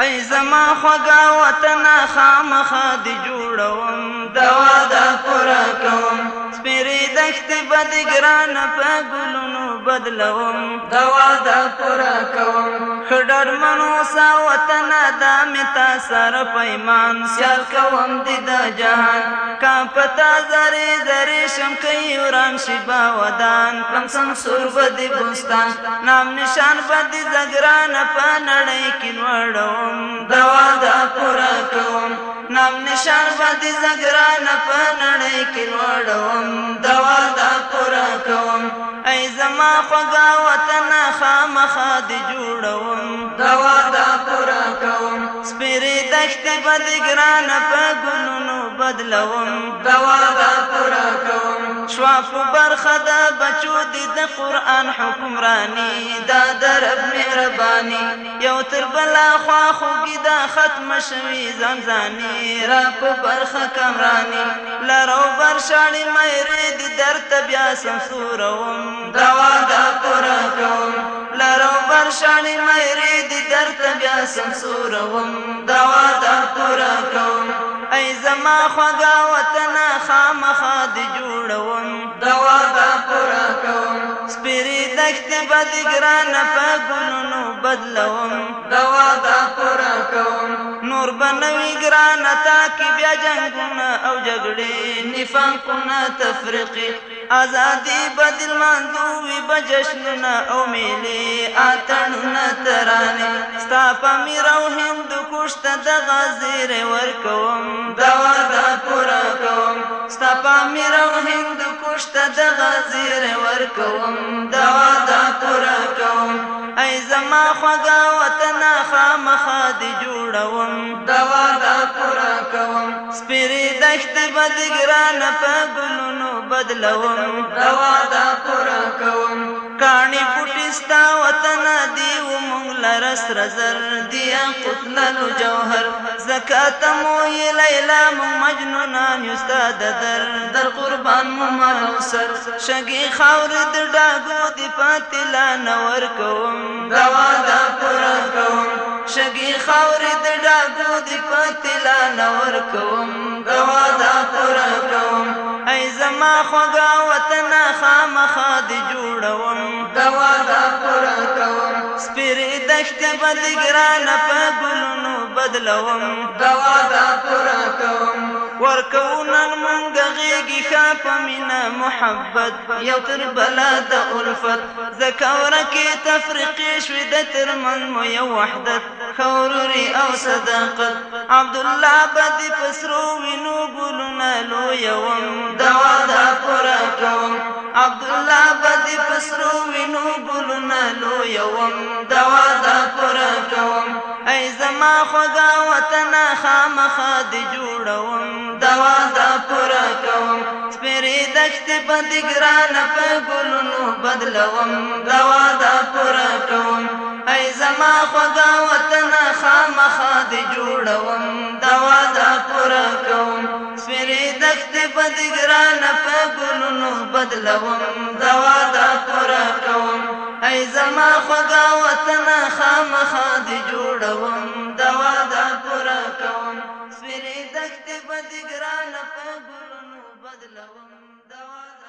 ای زما خوږه وطن خامخا دی جوړوم دوا دا پوره کوم دښتې به د ګرانه په ګلونو بدلوم دا وعده پوره کوم ښه ډاډمن اوسه وطنه دا مې تا سره په ایمان سیال کوم د دا جهان کا په تا زرې زرې شم که یې وران شي به ودان کړم سمسور به د بستان نام نشان به د زګرانه په نړۍ کې لوړوم دا وعده پوره کوم نام نشان به د زګرانه په نړۍ کې لوړوم زما خوږه وطنه خامخا د جوړوم دا وعده پوره کوم سپېرې دښتې به د ګرانه په ګلونو بدلوم دا وعده پوره په برخه دا بچو د قرآن حکمرانی دا درب مهرباني یو تر بلا خوا خوږي دا ختم شوي زمزاني را په برخه کمرانی لرو برشاړي مېرې د درد بیا سمسوروم دوا دا پوره کوم لرو برشاړي مېرې د درد بیا سمسوروم دوا دا پوره کوم ای زما خوږه وطن خامخا د جوړوم باندې ګران پګونو بدلوم دوا دا پورا کوم نور بنوي ګران تا کی بیا جنگونه او جګړې نفاقونه تفریقي ازادي بدل مندوي بجشنونه او میلې اتنونه ترانه ستا په میرو هند کوشت د غزیر ور کوم دوا دا پورا کوم ستا پامیر او هند کوش ته د غزیر ور کوم دوا دا پورا کوم ای زما خوږه وطن خامخا دی جوړوم دوا دا پورا کوم سپری دښت بد ګران په ګلونو بدلوم دوا دا پورا کوم کانی پټستا وطن لرس رزر دیا قتلل جوهر زکات مو لیلا مو مجنونان یستاد در در قربان مو مروسر شگی خاور د ډاګو دی پاتلا نور کوم دوا دا پر کوم شگی خاور د ډاګو دی پاتلا نور کوم دوا دا پر کوم ای زما خوګه وطن خامخا دی جوړوم دوا دا پر دشت بد ګران په ګلونو بدلوم دوا دا پورا کوم ورکو نن مونږ غېږي ښا په مینا محبت یو تر بلا الفت زکاوره کې تفریقې شوې د تر من مو یو وحدت خوروري او صداقت عبد الله بد پسرو وینو ګلونه لویوم دوا دا پورا کوم عبد الله بد پسرو وینو ګلونه خامخا د جوړوم دوا دا پورا کوم سپری دښت باندې ګران په ګلونو بدلوم دوا دا پورا کوم ای زما خوږه وطن خامخا د جوړوم دوا دا پورا کوم سپری دښت باندې ګران په ګلونو بدلوم دوا دا پورا کوم ای زما خوږه دنا خامخا دی جوړوم دا وعده پورا کوم سپری دښتې په دې ګرانه په ګلونو بدلوم دا وعده